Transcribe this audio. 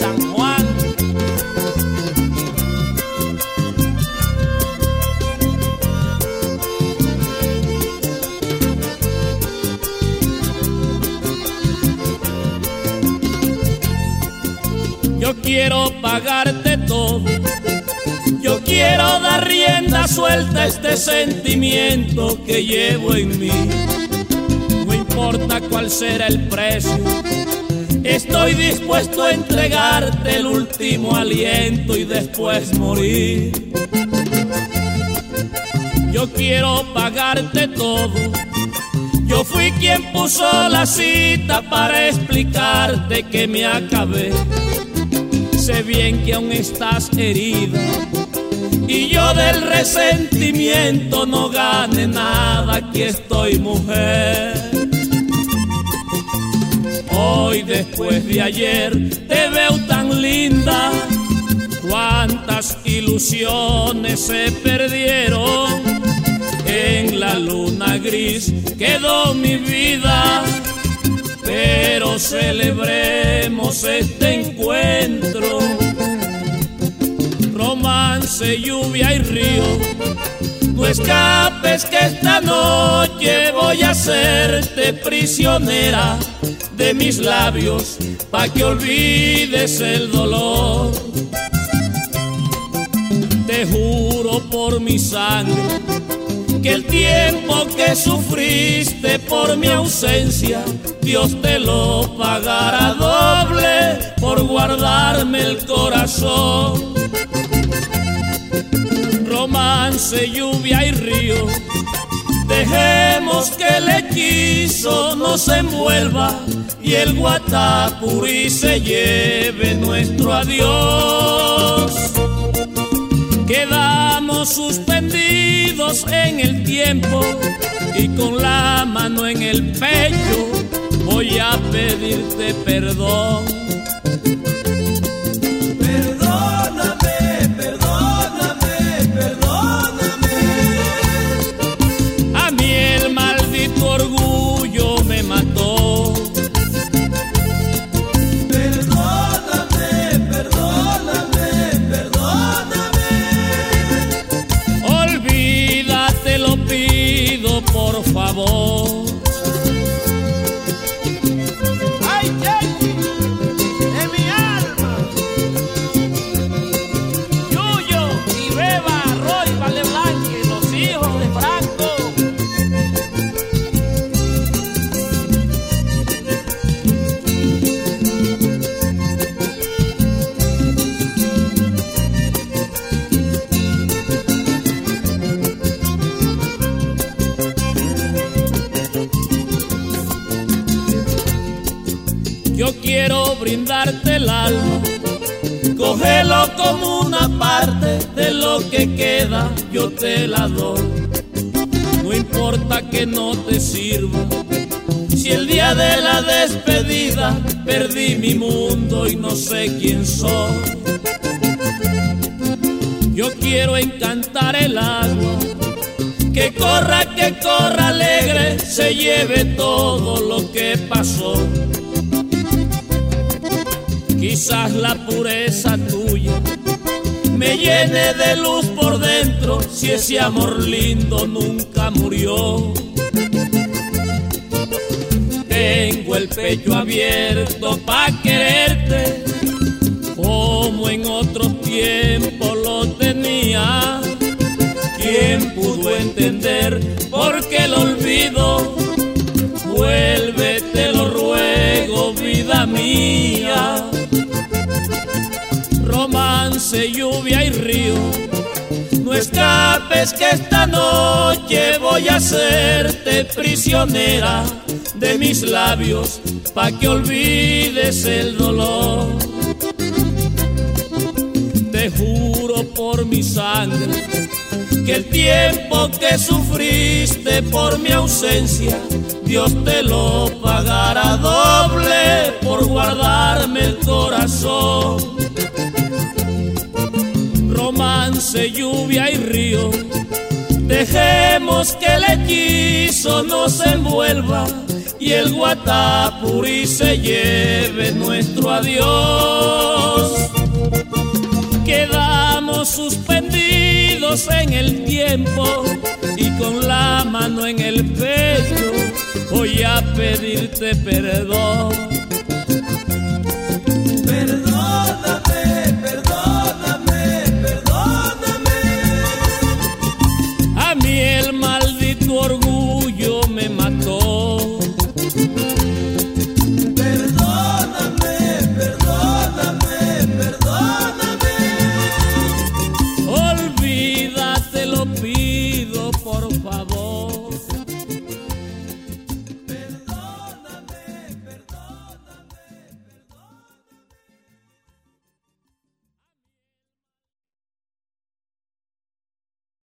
San Juan. Yo quiero pagarte todo, yo quiero dar rienda suelta a este sentimiento que llevo en mí. No importa cuál será el precio estoy dispuesto a entregarte el último aliento y después morir. Yo quiero pagarte todo. Yo fui quien puso la cita para explicarte que me acabé sé bien que aún estás herida y yo del resentimiento no gane nada, aquí estoy mujer. Hoy después de ayer te veo tan linda, cuántas ilusiones se perdieron. En la luna gris quedó mi vida pero celebremos este encuentro. Romance, lluvia y río, no escapes que esta noche voy a hacerte prisionera de mis labios pa' que olvides el dolor. Te juro por mi sangre que el tiempo que sufriste por mi ausencia, Dios te lo pagará doble por guardarme el corazón. Romance, lluvia y río, que el hechizo nos envuelva y el guatapuri se lleve nuestro adiós. Quedamos suspendidos en el tiempo y con la mano en el pecho voy a pedirte perdón. Por favor. Yo quiero brindarte el alma, cógelo como una parte de lo que queda, yo te la doy. No importa que no te sirva, si el día de la despedida perdí mi mundo y no sé quién soy. Yo quiero encantar el agua, que corra, que corra alegre, se lleve todo lo que pasó. Quizás la pureza tuya me llene de luz por dentro si ese amor lindo nunca murió. Tengo el pecho abierto pa' quererte como en otros tiempos lo tenía. ¿Quién pudo entender por qué el olvido? No escapes que esta noche voy a hacerte prisionera de mis labios pa' que olvides el dolor. Te juro por mi sangre que el tiempo que sufriste por mi ausencia, Dios te lo pagará doble por guardarme el corazón lluvia y río. Dejemos que el hechizo nos envuelva y el guatapuri se lleve nuestro adiós. Quedamos suspendidos en el tiempo y con la mano en el pecho voy a pedirte perdón.